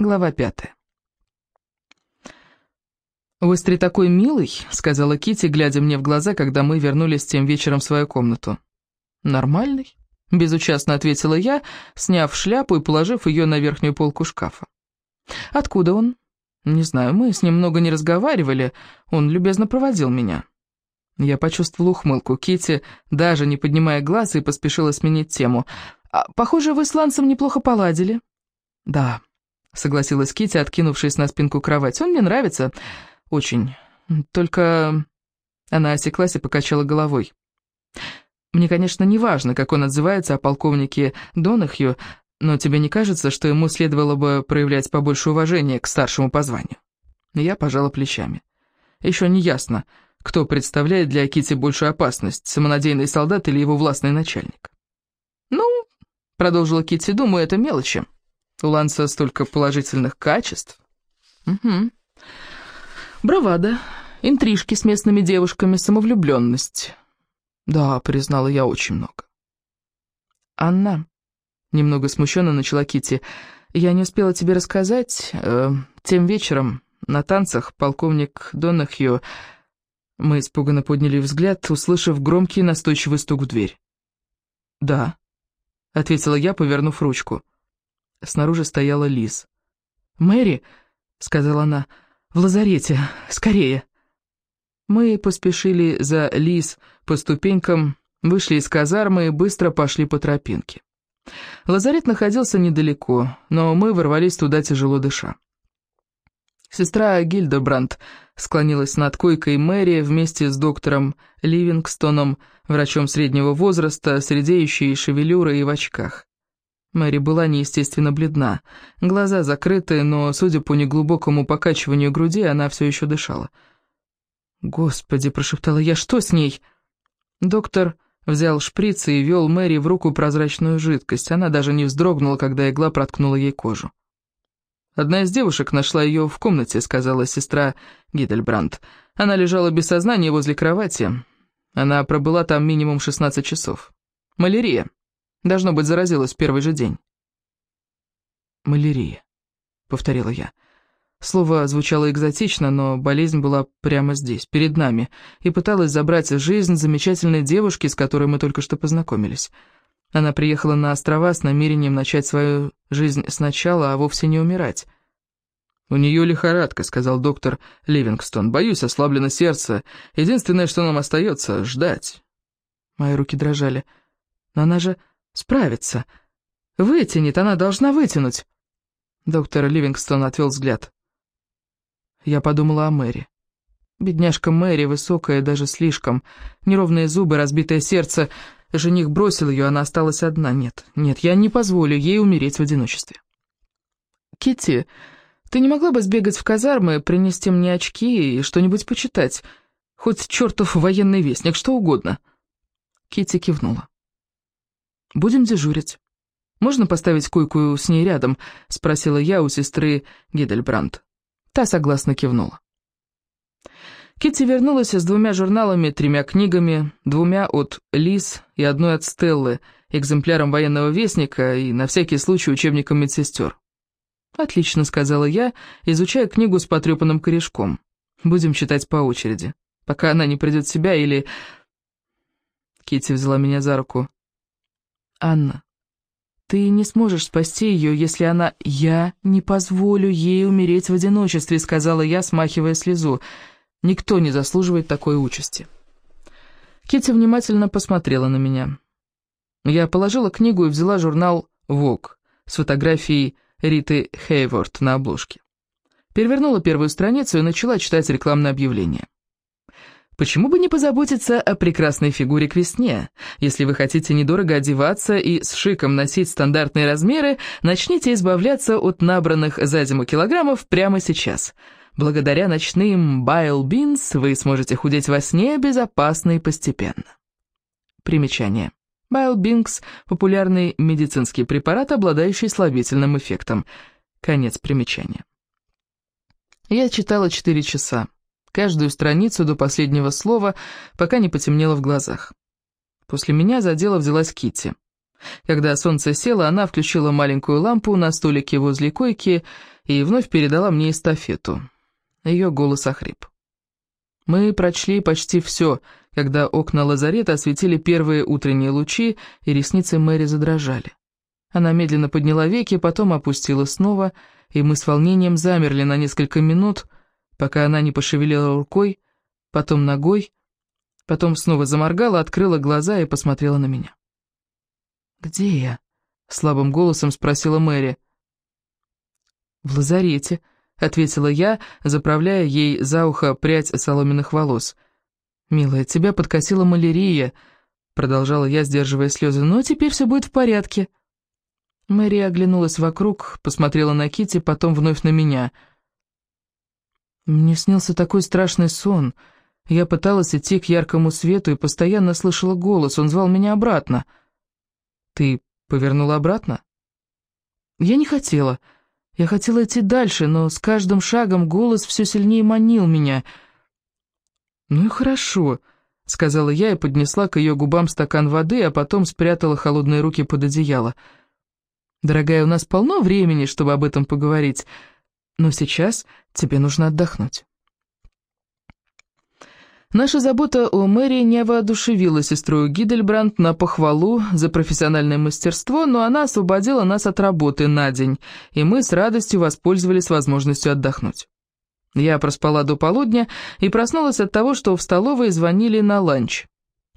Глава пятая. «Уэстри такой милый», — сказала Кити, глядя мне в глаза, когда мы вернулись тем вечером в свою комнату. «Нормальный», — безучастно ответила я, сняв шляпу и положив ее на верхнюю полку шкафа. «Откуда он?» «Не знаю, мы с ним много не разговаривали, он любезно проводил меня». Я почувствовала ухмылку. Кити, даже не поднимая глаз, и поспешила сменить тему. «А, «Похоже, вы с Лансом неплохо поладили». «Да», — согласилась Кити, откинувшись на спинку кровати. «Он мне нравится. Очень. Только...» Она осеклась и покачала головой. «Мне, конечно, не важно, как он отзывается о полковнике Донахью, но тебе не кажется, что ему следовало бы проявлять побольше уважения к старшему по званию?» Я пожала плечами. «Еще не ясно, кто представляет для Кити большую опасность, самонадеянный солдат или его властный начальник». «Ну...» — продолжила Кити, — «думаю, это мелочи». У Ланса столько положительных качеств. Угу. Бравада, интрижки с местными девушками, самовлюбленность. Да, признала я очень много. Анна, немного смущенно начала Кити. Я не успела тебе рассказать. Э, тем вечером на танцах полковник Донахью... Мы испуганно подняли взгляд, услышав громкий настойчивый стук в дверь. «Да», — ответила я, повернув ручку. Снаружи стояла Лиз. «Мэри», — сказала она, — «в лазарете, скорее». Мы поспешили за Лиз по ступенькам, вышли из казармы и быстро пошли по тропинке. Лазарет находился недалеко, но мы ворвались туда тяжело дыша. Сестра Гильдебранд склонилась над койкой Мэри вместе с доктором Ливингстоном, врачом среднего возраста, с редеющей шевелюрой и в очках. Мэри была неестественно бледна. Глаза закрыты, но, судя по неглубокому покачиванию груди, она все еще дышала. «Господи!» — прошептала я. «Что с ней?» Доктор взял шприц и вел Мэри в руку прозрачную жидкость. Она даже не вздрогнула, когда игла проткнула ей кожу. «Одна из девушек нашла ее в комнате», — сказала сестра Гидельбранд. «Она лежала без сознания возле кровати. Она пробыла там минимум 16 часов. Малярия». Должно быть, заразилась в первый же день. «Малярия», — повторила я. Слово звучало экзотично, но болезнь была прямо здесь, перед нами, и пыталась забрать жизнь замечательной девушки, с которой мы только что познакомились. Она приехала на острова с намерением начать свою жизнь сначала, а вовсе не умирать. «У нее лихорадка», — сказал доктор Ливингстон. «Боюсь, ослаблено сердце. Единственное, что нам остается — ждать». Мои руки дрожали. «Но она же Справится. Вытянет, она должна вытянуть. Доктор Ливингстон отвел взгляд. Я подумала о Мэри. Бедняжка Мэри, высокая, даже слишком. Неровные зубы, разбитое сердце. Жених бросил ее, она осталась одна. Нет, нет, я не позволю ей умереть в одиночестве. Китти, ты не могла бы сбегать в казармы, принести мне очки и что-нибудь почитать? Хоть чертов военный вестник, что угодно. Китти кивнула. «Будем дежурить. Можно поставить койку с ней рядом?» — спросила я у сестры Гидельбранд. Та согласно кивнула. Китти вернулась с двумя журналами, тремя книгами, двумя от Лиз и одной от Стеллы, экземпляром военного вестника и, на всякий случай, учебником медсестер. «Отлично», — сказала я, изучая книгу с потрепанным корешком. «Будем читать по очереди, пока она не придет в себя или...» Китти взяла меня за руку. Анна, ты не сможешь спасти ее, если она... Я не позволю ей умереть в одиночестве, сказала я, смахивая слезу. Никто не заслуживает такой участи. Китти внимательно посмотрела на меня. Я положила книгу и взяла журнал «Вог» с фотографией Риты Хейворд на обложке. Перевернула первую страницу и начала читать рекламное объявление. Почему бы не позаботиться о прекрасной фигуре к весне? Если вы хотите недорого одеваться и с шиком носить стандартные размеры, начните избавляться от набранных за зиму килограммов прямо сейчас. Благодаря ночным Bile Beans вы сможете худеть во сне безопасно и постепенно. Примечание. Bile Beans – популярный медицинский препарат, обладающий слабительным эффектом. Конец примечания. Я читала 4 часа каждую страницу до последнего слова, пока не потемнело в глазах. После меня за дело взялась Китти. Когда солнце село, она включила маленькую лампу на столике возле койки и вновь передала мне эстафету. Ее голос охрип. Мы прочли почти все, когда окна лазарета осветили первые утренние лучи, и ресницы Мэри задрожали. Она медленно подняла веки, потом опустила снова, и мы с волнением замерли на несколько минут, пока она не пошевелила рукой, потом ногой, потом снова заморгала, открыла глаза и посмотрела на меня. «Где я?» — слабым голосом спросила Мэри. «В лазарете», — ответила я, заправляя ей за ухо прядь соломенных волос. «Милая, тебя подкосила малярия», — продолжала я, сдерживая слезы, — «но теперь все будет в порядке». Мэри оглянулась вокруг, посмотрела на Кити, потом вновь на меня. Мне снился такой страшный сон. Я пыталась идти к яркому свету и постоянно слышала голос, он звал меня обратно. «Ты повернула обратно?» «Я не хотела. Я хотела идти дальше, но с каждым шагом голос все сильнее манил меня». «Ну и хорошо», — сказала я и поднесла к ее губам стакан воды, а потом спрятала холодные руки под одеяло. «Я Дорогая, у нас полно времени, чтобы об этом поговорить, но сейчас тебе нужно отдохнуть. Наша забота о Мэри не воодушевила сестру Гидельбранд на похвалу за профессиональное мастерство, но она освободила нас от работы на день, и мы с радостью воспользовались возможностью отдохнуть. Я проспала до полудня и проснулась от того, что в столовой звонили на ланч.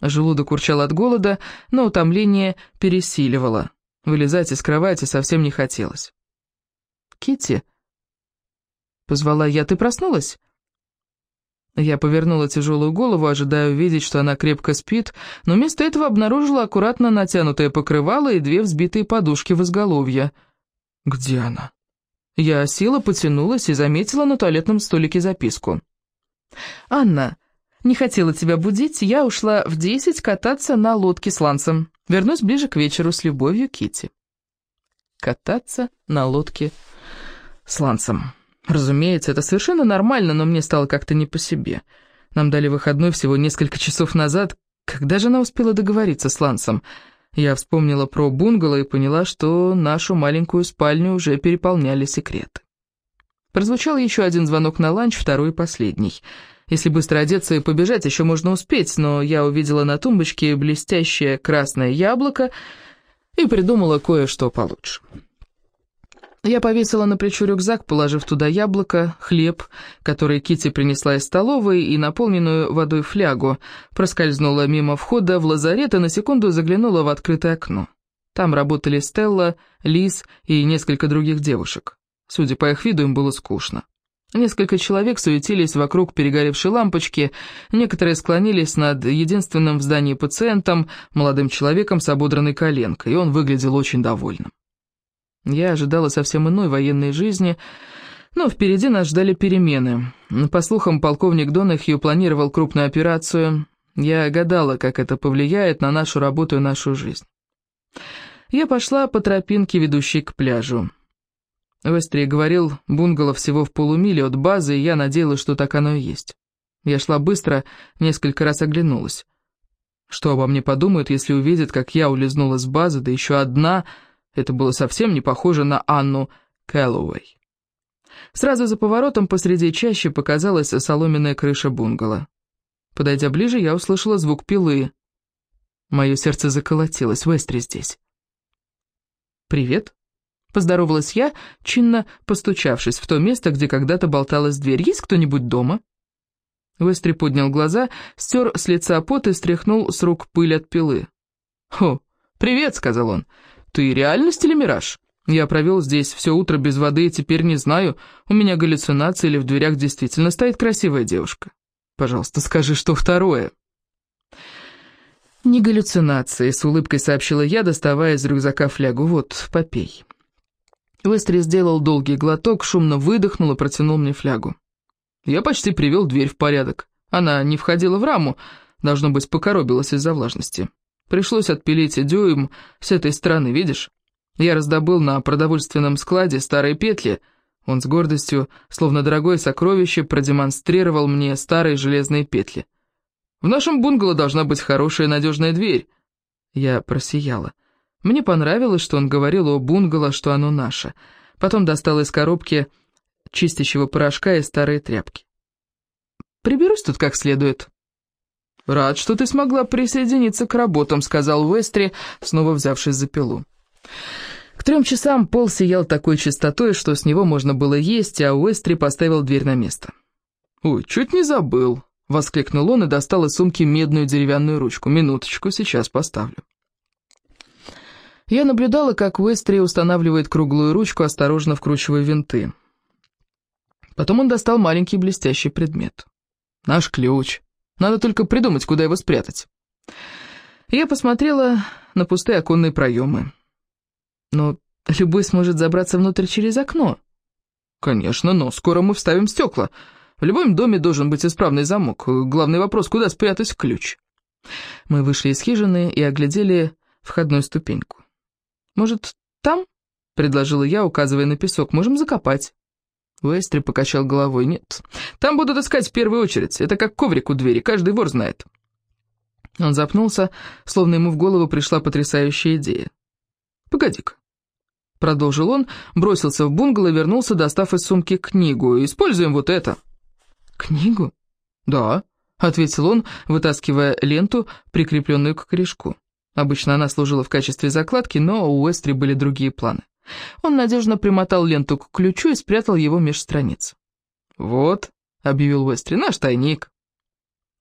Желудок урчал от голода, но утомление пересиливало. Вылезать из кровати совсем не хотелось. Китти, позвала я, ты проснулась? Я повернула тяжелую голову, ожидая увидеть, что она крепко спит, но вместо этого обнаружила аккуратно натянутое покрывало и две взбитые подушки в изголовье. Где она? Я села, потянулась и заметила на туалетном столике записку. «Анна, не хотела тебя будить, я ушла в десять кататься на лодке с Лансом. Вернусь ближе к вечеру с любовью, Кити. Кататься на лодке с Лансом. Разумеется, это совершенно нормально, но мне стало как-то не по себе. Нам дали выходной всего несколько часов назад. Когда же она успела договориться с Лансом? Я вспомнила про бунгало и поняла, что нашу маленькую спальню уже переполняли секреты. Прозвучал еще один звонок на ланч, второй и последний — если быстро одеться и побежать, еще можно успеть, но я увидела на тумбочке блестящее красное яблоко и придумала кое-что получше. Я повесила на плечо рюкзак, положив туда яблоко, хлеб, который Кити принесла из столовой, и наполненную водой флягу, проскользнула мимо входа в лазарет и на секунду заглянула в открытое окно. Там работали Стелла, Лиз и несколько других девушек. Судя по их виду, им было скучно. Несколько человек суетились вокруг перегоревшей лампочки, некоторые склонились над единственным в здании пациентом, молодым человеком с ободранной коленкой, и он выглядел очень довольным. Я ожидала совсем иной военной жизни, но впереди нас ждали перемены. По слухам, полковник Донахью планировал крупную операцию. Я гадала, как это повлияет на нашу работу и нашу жизнь. Я пошла по тропинке, ведущей к пляжу. Вестри говорил, бунгало всего в полумиле от базы, и я надеялась, что так оно и есть. Я шла быстро, несколько раз оглянулась. Что обо мне подумают, если увидят, как я улизнула с базы, да еще одна, это было совсем не похоже на Анну Кэллоуэй. Сразу за поворотом посреди чащи показалась соломенная крыша бунгало. Подойдя ближе, я услышала звук пилы. Мое сердце заколотилось, Вестри здесь. «Привет», Поздоровалась я, чинно постучавшись в то место, где когда-то болталась дверь. «Есть кто-нибудь дома?» Вестри поднял глаза, стер с лица пот и стряхнул с рук пыль от пилы. «О, привет», — сказал он. «Ты реальность или мираж? Я провел здесь все утро без воды и теперь не знаю, у меня галлюцинации или в дверях действительно стоит красивая девушка. Пожалуйста, скажи, что второе». «Не галлюцинации», — с улыбкой сообщила я, доставая из рюкзака флягу. «Вот, попей». Вестри сделал долгий глоток, шумно выдохнул и протянул мне флягу. Я почти привел дверь в порядок. Она не входила в раму, должно быть, покоробилась из-за влажности. Пришлось отпилить дюйм с этой стороны, видишь? Я раздобыл на продовольственном складе старые петли. Он с гордостью, словно дорогое сокровище, продемонстрировал мне старые железные петли. В нашем бунгало должна быть хорошая надежная дверь. Я просияла. Мне понравилось, что он говорил о бунгало, что оно наше. Потом достал из коробки чистящего порошка и старые тряпки. «Приберусь тут как следует». «Рад, что ты смогла присоединиться к работам», — сказал Уэстри, снова взявшись за пилу. К трем часам пол сиял такой чистотой, что с него можно было есть, а Уэстри поставил дверь на место. «Ой, чуть не забыл», — воскликнул он и достал из сумки медную деревянную ручку. «Минуточку, сейчас поставлю». Я наблюдала, как Уэстри устанавливает круглую ручку, осторожно вкручивая винты. Потом он достал маленький блестящий предмет. «Наш ключ. Надо только придумать, куда его спрятать». Я посмотрела на пустые оконные проемы. «Но любой сможет забраться внутрь через окно». «Конечно, но скоро мы вставим стекла. В любом доме должен быть исправный замок. Главный вопрос, куда спрятать ключ?» Мы вышли из хижины и оглядели входную ступеньку. «Может, там?» — предложила я, указывая на песок. «Можем закопать». Уэстри покачал головой. «Нет, там будут искать в первую очередь. Это как коврик у двери, каждый вор знает». Он запнулся, словно ему в голову пришла потрясающая идея. «Погоди-ка». Продолжил он, бросился в бунгало и вернулся, достав из сумки книгу. «Используем вот это». «Книгу?» «Да», — ответил он, вытаскивая ленту, прикрепленную к корешку. Обычно она служила в качестве закладки, но у Уэстри были другие планы. Он надежно примотал ленту к ключу и спрятал его меж страниц. «Вот», — объявил Уэстри, — «наш тайник».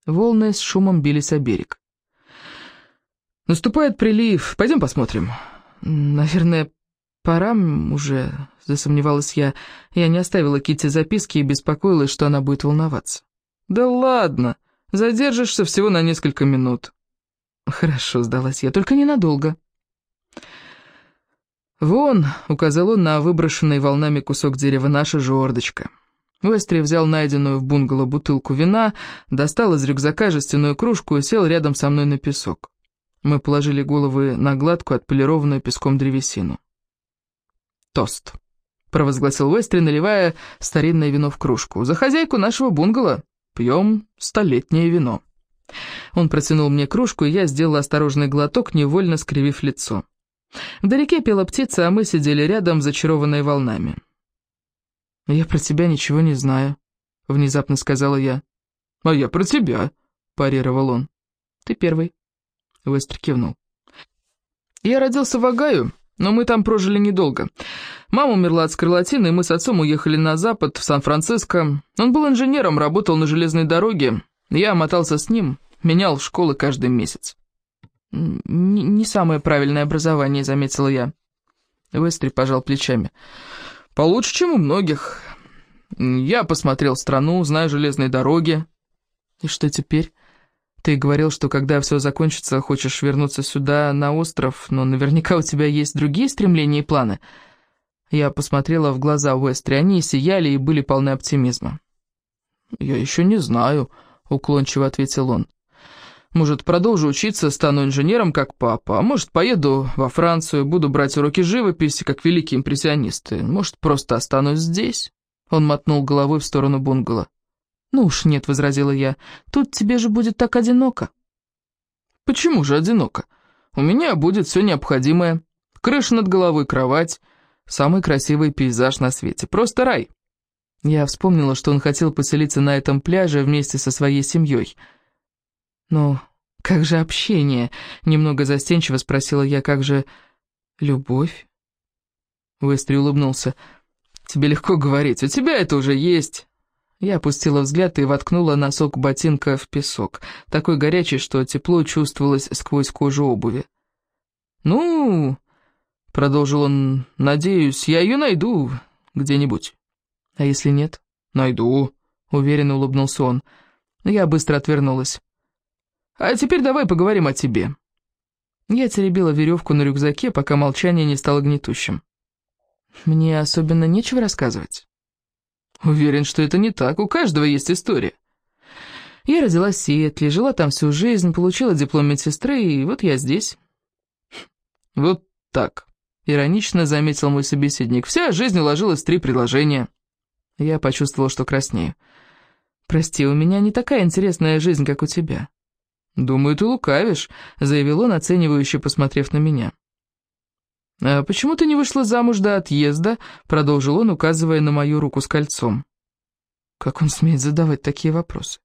Волны с шумом бились о берег. «Наступает прилив. Пойдем посмотрим». «Наверное, пора уже», — засомневалась я. Я не оставила Кити записки и беспокоилась, что она будет волноваться. «Да ладно, задержишься всего на несколько минут». «Хорошо», — сдалась я, — «только ненадолго». «Вон», — указал он на выброшенный волнами кусок дерева, — «наша жердочка». Уэстри взял найденную в бунгало бутылку вина, достал из рюкзака жестяную кружку и сел рядом со мной на песок. Мы положили головы на гладкую, отполированную песком древесину. «Тост», — провозгласил Уэстри, наливая старинное вино в кружку. «За хозяйку нашего бунгало пьем столетнее вино». Он протянул мне кружку, и я сделала осторожный глоток, невольно скривив лицо. Вдалеке пела птица, а мы сидели рядом, зачарованные волнами. «Я про тебя ничего не знаю», — внезапно сказала я. «А я про тебя», — парировал он. «Ты первый», — Вестер кивнул. «Я родился в Огайо, но мы там прожили недолго. Мама умерла от скарлатины, и мы с отцом уехали на запад, в Сан-Франциско. Он был инженером, работал на железной дороге. Я мотался с ним, менял школы каждый месяц. «Не, самое правильное образование», — заметила я. Вестри пожал плечами. «Получше, чем у многих. Я посмотрел страну, знаю железные дороги». «И что теперь? Ты говорил, что когда все закончится, хочешь вернуться сюда, на остров, но наверняка у тебя есть другие стремления и планы». Я посмотрела в глаза Уэстри, они сияли и были полны оптимизма. «Я еще не знаю», — уклончиво ответил он. Может, продолжу учиться, стану инженером, как папа, а может, поеду во Францию, буду брать уроки живописи, как великие импрессионисты. Может, просто останусь здесь?» Он мотнул головой в сторону бунгало. «Ну уж нет», — возразила я, — «тут тебе же будет так одиноко». «Почему же одиноко? У меня будет все необходимое. Крыша над головой, кровать, самый красивый пейзаж на свете. Просто рай». Я вспомнила, что он хотел поселиться на этом пляже вместе со своей семьей — «Ну, как же общение?» — немного застенчиво спросила я, «как же любовь?» Уэстри улыбнулся. «Тебе легко говорить, у тебя это уже есть». Я опустила взгляд и воткнула носок ботинка в песок, такой горячий, что тепло чувствовалось сквозь кожу обуви. «Ну...» — продолжил он, — «надеюсь, я ее найду где-нибудь». «А если нет?» «Найду», — уверенно улыбнулся он. Я быстро отвернулась. А теперь давай поговорим о тебе». Я теребила веревку на рюкзаке, пока молчание не стало гнетущим. «Мне особенно нечего рассказывать». «Уверен, что это не так, у каждого есть история». Я родилась в Сиэтле, жила там всю жизнь, получила диплом медсестры, и вот я здесь. «Вот так», — иронично заметил мой собеседник. «Вся жизнь уложилась в три предложения». Я почувствовала, что краснею. «Прости, у меня не такая интересная жизнь, как у тебя». «Думаю, ты лукавишь», — заявил он, оценивающе посмотрев на меня. «А почему ты не вышла замуж до отъезда?» — продолжил он, указывая на мою руку с кольцом. Как он смеет задавать такие вопросы?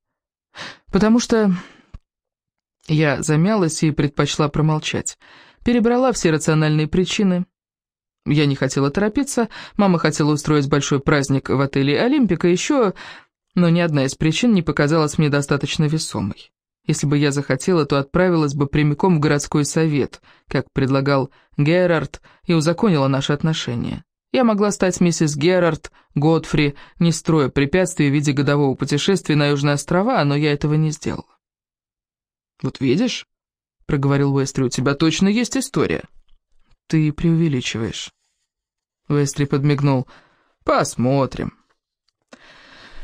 «Потому что...» Я замялась и предпочла промолчать. Перебрала все рациональные причины. Я не хотела торопиться, мама хотела устроить большой праздник в отеле «Олимпика», еще... Но ни одна из причин не показалась мне достаточно весомой. Если бы я захотела, то отправилась бы прямиком в городской совет, как предлагал Герард, и узаконила наши отношения. Я могла стать миссис Герард, Годфри, не строя препятствий в виде годового путешествия на Южные острова, но я этого не сделала. «Вот видишь», — проговорил Уэстри, — «у тебя точно есть история». «Ты преувеличиваешь». Уэстри подмигнул. «Посмотрим».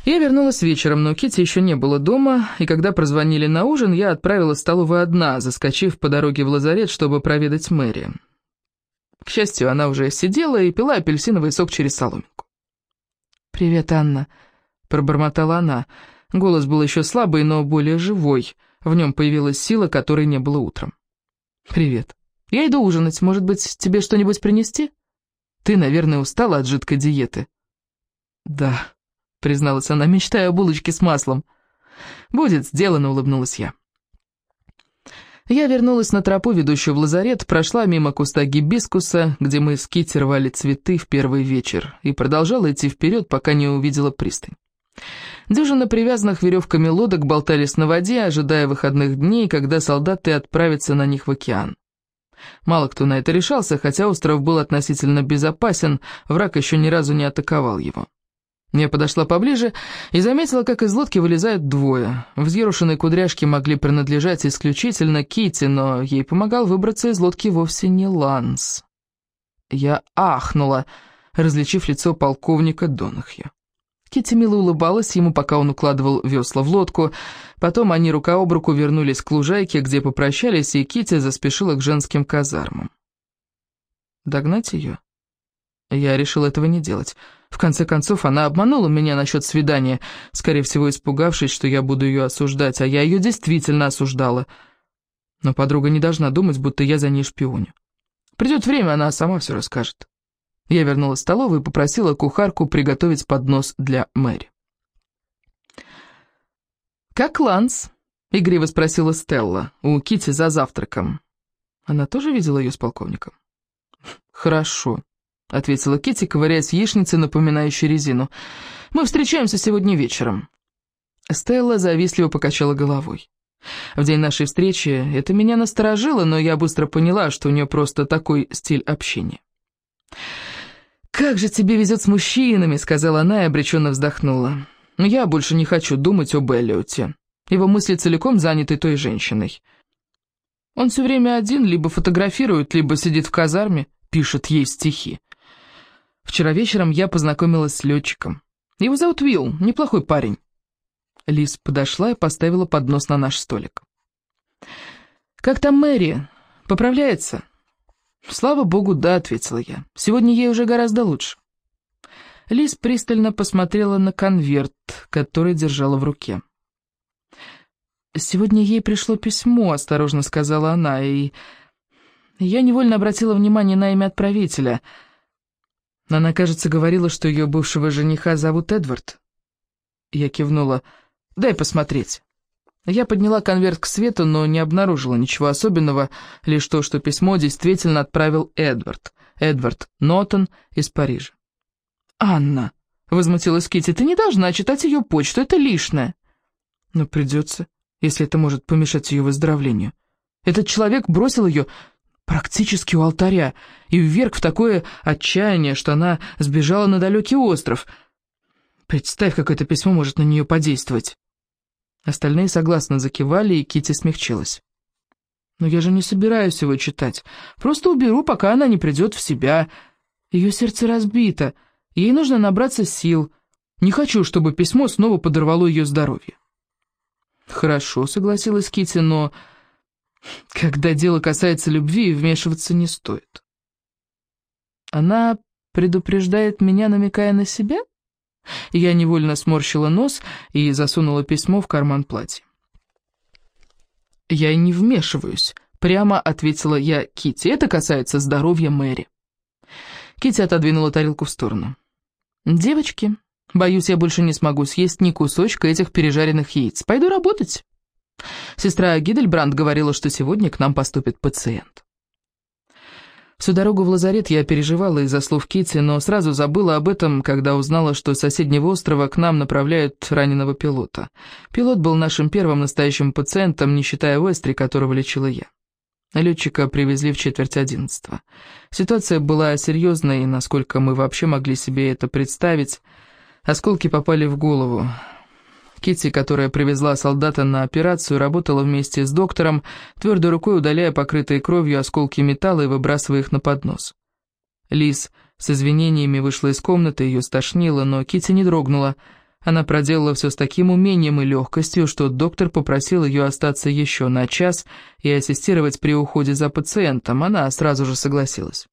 Я вернулась вечером, но Кити еще не было дома, и когда прозвонили на ужин, я отправилась в столовую одна, заскочив по дороге в лазарет, чтобы проведать Мэри. К счастью, она уже сидела и пила апельсиновый сок через соломинку. «Привет, Анна», — пробормотала она. Голос был еще слабый, но более живой. В нем появилась сила, которой не было утром. «Привет. Я иду ужинать. Может быть, тебе что-нибудь принести? Ты, наверное, устала от жидкой диеты». «Да», призналась она, мечтая о булочке с маслом. «Будет сделано», — улыбнулась я. Я вернулась на тропу, ведущую в лазарет, прошла мимо куста гибискуса, где мы с Китти рвали цветы в первый вечер, и продолжала идти вперед, пока не увидела пристань. Дюжина привязанных веревками лодок болтались на воде, ожидая выходных дней, когда солдаты отправятся на них в океан. Мало кто на это решался, хотя остров был относительно безопасен, враг еще ни разу не атаковал его. Я подошла поближе и заметила, как из лодки вылезают двое. Взъерушенные кудряшки могли принадлежать исключительно Кити, но ей помогал выбраться из лодки вовсе не Ланс. Я ахнула, различив лицо полковника Донахью. Кити мило улыбалась ему, пока он укладывал весла в лодку. Потом они рука об руку вернулись к лужайке, где попрощались, и Кити заспешила к женским казармам. Догнать ее? Я решил этого не делать. В конце концов, она обманула меня насчет свидания, скорее всего, испугавшись, что я буду ее осуждать, а я ее действительно осуждала. Но подруга не должна думать, будто я за ней шпионю. Придет время, она сама все расскажет. Я вернулась в столовую и попросила кухарку приготовить поднос для Мэри. «Как Ланс?» — игриво спросила Стелла у Кити за завтраком. Она тоже видела ее с полковником? «Хорошо», — ответила Кити, ковыряясь яичницей, напоминающей резину. «Мы встречаемся сегодня вечером». Стелла завистливо покачала головой. В день нашей встречи это меня насторожило, но я быстро поняла, что у нее просто такой стиль общения. «Как же тебе везет с мужчинами», — сказала она и обреченно вздохнула. «Я больше не хочу думать об Эллиоте. Его мысли целиком заняты той женщиной. Он все время один, либо фотографирует, либо сидит в казарме, пишет ей стихи. Вчера вечером я познакомилась с летчиком. Его зовут Уилл, неплохой парень. Лиз подошла и поставила поднос на наш столик. «Как там Мэри? Поправляется?» «Слава богу, да», — ответила я. «Сегодня ей уже гораздо лучше». Лиз пристально посмотрела на конверт, который держала в руке. «Сегодня ей пришло письмо», — осторожно сказала она, и я невольно обратила внимание на имя отправителя — она, кажется, говорила, что ее бывшего жениха зовут Эдвард. Я кивнула. «Дай посмотреть». Я подняла конверт к свету, но не обнаружила ничего особенного, лишь то, что письмо действительно отправил Эдвард. Эдвард Нотон из Парижа. «Анна», — возмутилась Кити, — «ты не должна читать ее почту, это лишнее». «Но придется, если это может помешать ее выздоровлению. Этот человек бросил ее практически у алтаря, и вверг в такое отчаяние, что она сбежала на далекий остров. Представь, как это письмо может на нее подействовать. Остальные согласно закивали, и Кити смягчилась. «Но я же не собираюсь его читать. Просто уберу, пока она не придет в себя. Ее сердце разбито, ей нужно набраться сил. Не хочу, чтобы письмо снова подорвало ее здоровье». «Хорошо», — согласилась Кити, — «но...» Когда дело касается любви, вмешиваться не стоит. Она предупреждает меня, намекая на себя? Я невольно сморщила нос и засунула письмо в карман платья. «Я не вмешиваюсь», — прямо ответила я Кити. «Это касается здоровья Мэри». Кити отодвинула тарелку в сторону. «Девочки, боюсь, я больше не смогу съесть ни кусочка этих пережаренных яиц. Пойду работать». Сестра Гидельбранд говорила, что сегодня к нам поступит пациент. Всю дорогу в лазарет я переживала из-за слов Кити, но сразу забыла об этом, когда узнала, что с соседнего острова к нам направляют раненого пилота. Пилот был нашим первым настоящим пациентом, не считая Уэстри, которого лечила я. Летчика привезли в четверть одиннадцатого. Ситуация была серьезной, насколько мы вообще могли себе это представить. Осколки попали в голову. Китти, которая привезла солдата на операцию, работала вместе с доктором, твердой рукой удаляя покрытые кровью осколки металла и выбрасывая их на поднос. Лиз с извинениями вышла из комнаты, ее стошнило, но Китти не дрогнула. Она проделала все с таким умением и легкостью, что доктор попросил ее остаться еще на час и ассистировать при уходе за пациентом. Она сразу же согласилась.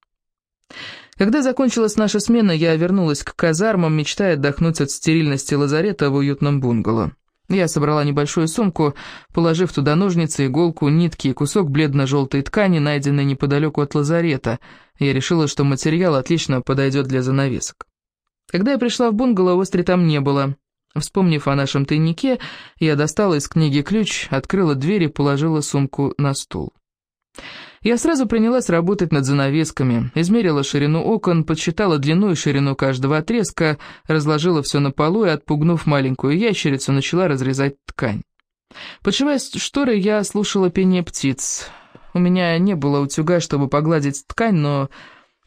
Когда закончилась наша смена, я вернулась к казармам, мечтая отдохнуть от стерильности лазарета в уютном бунгало. Я собрала небольшую сумку, положив туда ножницы, иголку, нитки и кусок бледно-желтой ткани, найденной неподалеку от лазарета. Я решила, что материал отлично подойдет для занавесок. Когда я пришла в бунгало, Остри там не было. Вспомнив о нашем тайнике, я достала из книги ключ, открыла дверь и положила сумку на стул. Я сразу принялась работать над занавесками, измерила ширину окон, подсчитала длину и ширину каждого отрезка, разложила все на полу и, отпугнув маленькую ящерицу, начала разрезать ткань. Подшивая шторы, я слушала пение птиц. У меня не было утюга, чтобы погладить ткань, но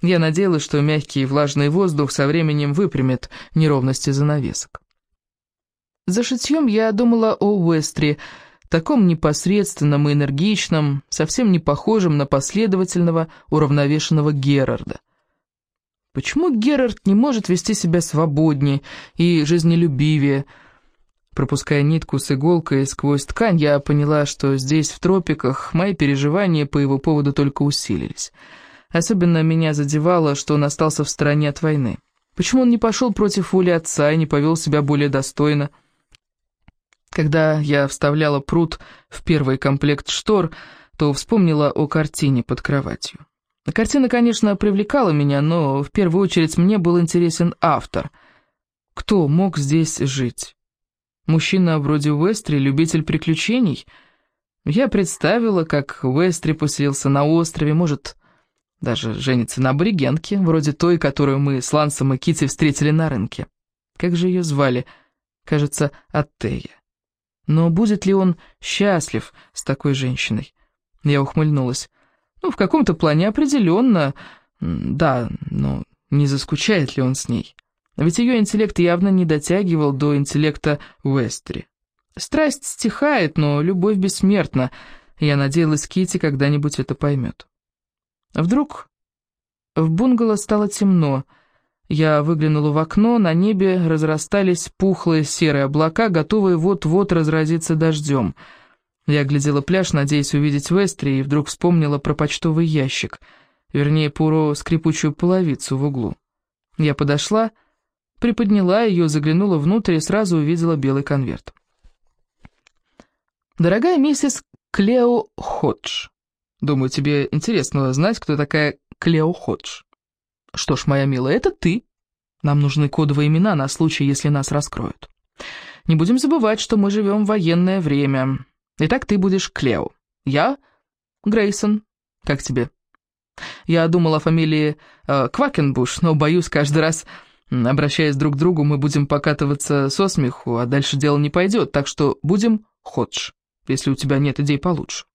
я надеялась, что мягкий и влажный воздух со временем выпрямит неровности занавесок. За шитьем я думала о Уэстре, таком непосредственном и энергичном, совсем не похожем на последовательного, уравновешенного Герарда. Почему Герард не может вести себя свободнее и жизнелюбивее? Пропуская нитку с иголкой сквозь ткань, я поняла, что здесь, в тропиках, мои переживания по его поводу только усилились. Особенно меня задевало, что он остался в стороне от войны. Почему он не пошел против воли отца и не повел себя более достойно? Когда я вставляла пруд в первый комплект штор, то вспомнила о картине под кроватью. Картина, конечно, привлекала меня, но в первую очередь мне был интересен автор. Кто мог здесь жить? Мужчина вроде Уэстри, любитель приключений? Я представила, как Уэстри поселился на острове, может, даже женится на аборигенке, вроде той, которую мы с Лансом и Кити встретили на рынке. Как же ее звали? Кажется, Аттея. Но будет ли он счастлив с такой женщиной? Я ухмыльнулась. Ну, в каком-то плане определенно, да, но не заскучает ли он с ней? Ведь ее интеллект явно не дотягивал до интеллекта Уэстри. Страсть стихает, но любовь бессмертна. Я надеялась, Кити когда-нибудь это поймет. Вдруг в бунгало стало темно, — я выглянула в окно, на небе разрастались пухлые серые облака, готовые вот-вот разразиться дождем. Я глядела пляж, надеясь увидеть Вестри, и вдруг вспомнила про почтовый ящик, вернее, про скрипучую половицу в углу. Я подошла, приподняла ее, заглянула внутрь и сразу увидела белый конверт. «Дорогая миссис Клео Ходж, думаю, тебе интересно знать, кто такая Клео Ходж». «Что ж, моя милая, это ты. Нам нужны кодовые имена на случай, если нас раскроют. Не будем забывать, что мы живем в военное время. Итак, ты будешь Клео. Я Грейсон. Как тебе?» Я думала о фамилии э, Квакенбуш, но, боюсь, каждый раз, обращаясь друг к другу, мы будем покатываться со смеху, а дальше дело не пойдет, так что будем Ходж, если у тебя нет идей получше.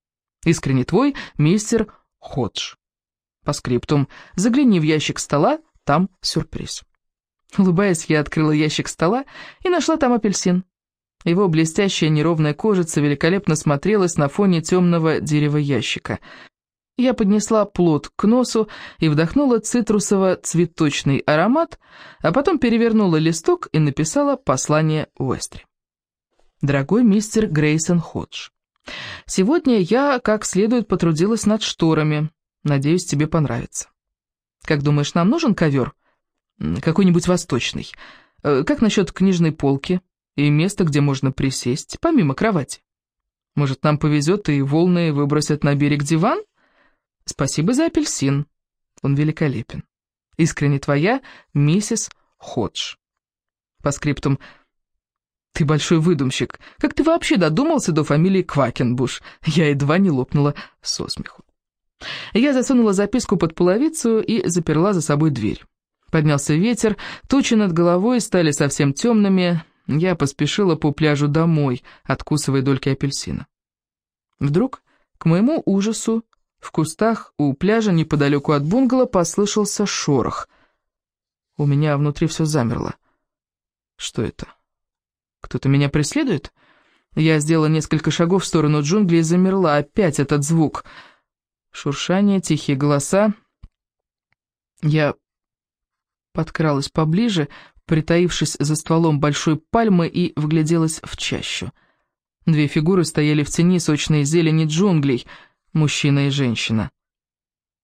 Искренне твой, мистер Ходж. По скриптум. Загляни в ящик стола, там сюрприз. Улыбаясь, я открыла ящик стола и нашла там апельсин. Его блестящая неровная кожица великолепно смотрелась на фоне темного дерева ящика. Я поднесла плод к носу и вдохнула цитрусово-цветочный аромат, а потом перевернула листок и написала послание Уэстри. «Дорогой мистер Грейсон Ходж, сегодня я как следует потрудилась над шторами, Надеюсь, тебе понравится. Как думаешь, нам нужен ковер? Какой-нибудь восточный. Э, как насчет книжной полки и места, где можно присесть, помимо кровати? Может, нам повезет и волны выбросят на берег диван? Спасибо за апельсин. Он великолепен. Искренне твоя, миссис Ходж. По скриптум «Ты большой выдумщик. Как ты вообще додумался до фамилии Квакенбуш?» Я едва не лопнула со смеху. Я засунула записку под половицу и заперла за собой дверь. Поднялся ветер, тучи над головой стали совсем темными. Я поспешила по пляжу домой, откусывая дольки апельсина. Вдруг, к моему ужасу, в кустах у пляжа неподалеку от бунгало послышался шорох. У меня внутри все замерло. Что это? Кто-то меня преследует? Я сделала несколько шагов в сторону джунглей и замерла. Опять этот звук. Шуршание, тихие голоса. Я подкралась поближе, притаившись за стволом большой пальмы и вгляделась в чащу. Две фигуры стояли в тени сочной зелени джунглей, мужчина и женщина.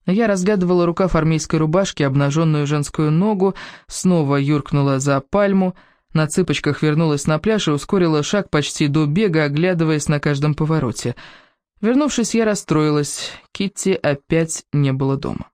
Я разглядывала рукав армейской рубашки, обнаженную женскую ногу, снова юркнула за пальму, на цыпочках вернулась на пляж и ускорила шаг почти до бега, оглядываясь на каждом повороте. Вернувшись, я расстроилась, Китти опять не было дома.